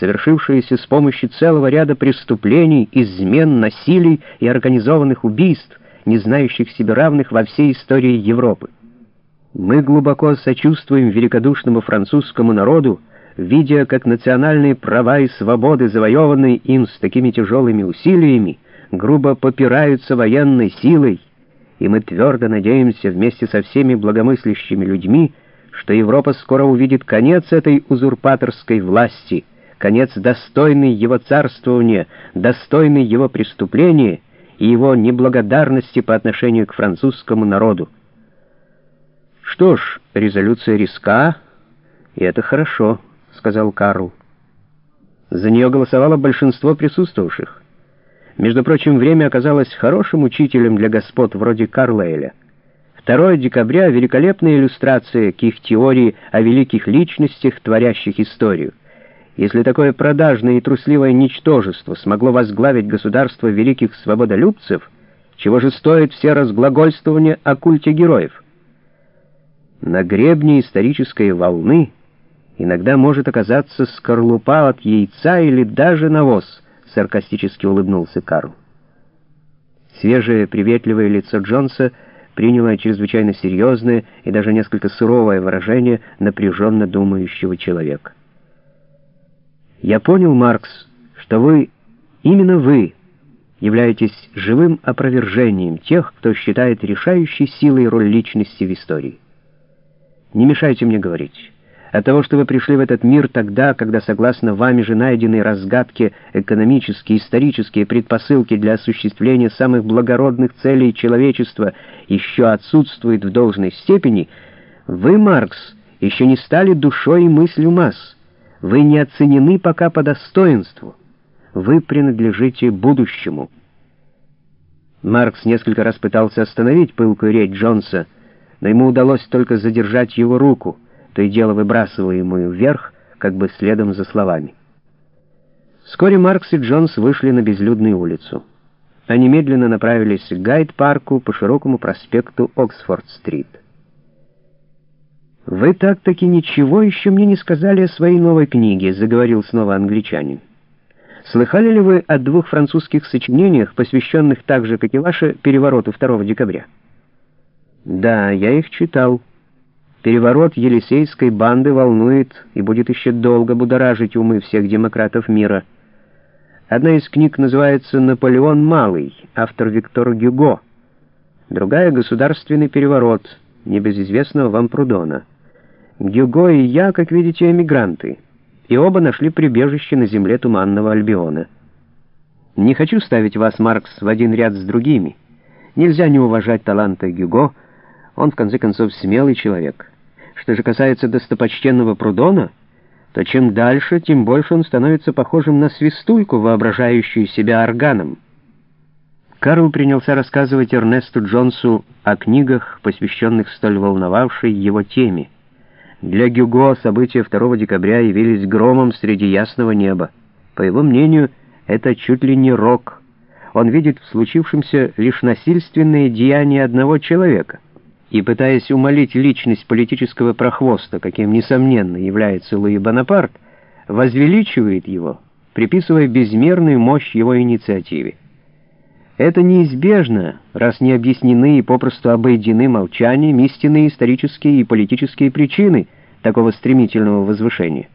совершившееся с помощью целого ряда преступлений, измен, насилий и организованных убийств, не знающих себе равных во всей истории Европы. Мы глубоко сочувствуем великодушному французскому народу, видя, как национальные права и свободы, завоеванные им с такими тяжелыми усилиями, грубо попираются военной силой, и мы твердо надеемся вместе со всеми благомыслящими людьми, что Европа скоро увидит конец этой узурпаторской власти, конец достойный его царствования, достойный его преступления и его неблагодарности по отношению к французскому народу. Что ж, резолюция риска, и это хорошо, сказал Карл. За нее голосовало большинство присутствовавших. Между прочим, время оказалось хорошим учителем для господ вроде Карлейля. 2 декабря — великолепная иллюстрация к их теории о великих личностях, творящих историю. Если такое продажное и трусливое ничтожество смогло возглавить государство великих свободолюбцев, чего же стоит все разглагольствования о культе героев? На гребне исторической волны иногда может оказаться скорлупа от яйца или даже навоз, саркастически улыбнулся Карл. Свежее, приветливое лицо Джонса приняло чрезвычайно серьезное и даже несколько суровое выражение напряженно думающего человека. «Я понял, Маркс, что вы, именно вы, являетесь живым опровержением тех, кто считает решающей силой роль личности в истории. Не мешайте мне говорить. От того, что вы пришли в этот мир тогда, когда, согласно вами же найденной разгадке, экономические, исторические предпосылки для осуществления самых благородных целей человечества еще отсутствуют в должной степени, вы, Маркс, еще не стали душой и мыслью масс. Вы не оценены пока по достоинству. Вы принадлежите будущему. Маркс несколько раз пытался остановить пылкую речь Джонса, но ему удалось только задержать его руку, то и дело выбрасываемую вверх, как бы следом за словами. Вскоре Маркс и Джонс вышли на безлюдную улицу. Они медленно направились к Гайд-парку по широкому проспекту Оксфорд-стрит. «Вы так-таки ничего еще мне не сказали о своей новой книге», — заговорил снова англичанин. «Слыхали ли вы о двух французских сочинениях, посвященных так же, как и ваше, перевороту 2 декабря?» Да, я их читал. Переворот Елисейской банды волнует и будет еще долго будоражить умы всех демократов мира. Одна из книг называется «Наполеон Малый», автор Виктор Гюго. Другая — «Государственный переворот», небезызвестного вам Прудона. Гюго и я, как видите, эмигранты, и оба нашли прибежище на земле Туманного Альбиона. Не хочу ставить вас, Маркс, в один ряд с другими. Нельзя не уважать таланта Гюго — он, в конце концов, смелый человек. Что же касается достопочтенного Прудона, то чем дальше, тем больше он становится похожим на свистульку, воображающую себя органом. Карл принялся рассказывать Эрнесту Джонсу о книгах, посвященных столь волновавшей его теме. Для Гюго события 2 декабря явились громом среди ясного неба. По его мнению, это чуть ли не рок. Он видит в случившемся лишь насильственные деяния одного человека — и пытаясь умолить личность политического прохвоста, каким, несомненно, является Луи Бонапарт, возвеличивает его, приписывая безмерную мощь его инициативе. Это неизбежно, раз не объяснены и попросту обойдены молчанием истинные исторические и политические причины такого стремительного возвышения.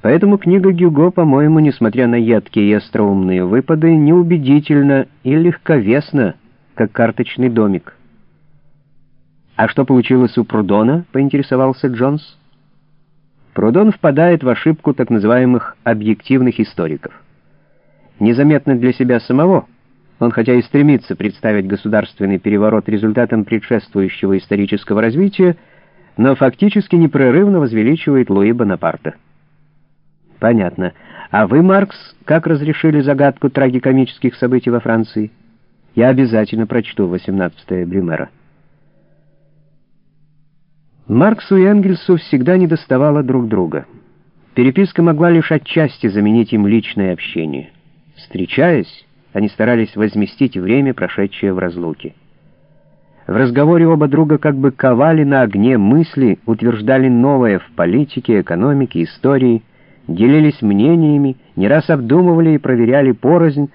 Поэтому книга Гюго, по-моему, несмотря на едкие и остроумные выпады, неубедительна и легковесна, как карточный домик. «А что получилось у Прудона?» — поинтересовался Джонс. Прудон впадает в ошибку так называемых объективных историков. Незаметно для себя самого, он хотя и стремится представить государственный переворот результатом предшествующего исторического развития, но фактически непрерывно возвеличивает Луи Бонапарта. Понятно. А вы, Маркс, как разрешили загадку трагикомических событий во Франции? Я обязательно прочту 18-е Брюмера. Марксу и Энгельсу всегда недоставало друг друга. Переписка могла лишь отчасти заменить им личное общение. Встречаясь, они старались возместить время, прошедшее в разлуке. В разговоре оба друга как бы ковали на огне мысли, утверждали новое в политике, экономике, истории, делились мнениями, не раз обдумывали и проверяли порознь,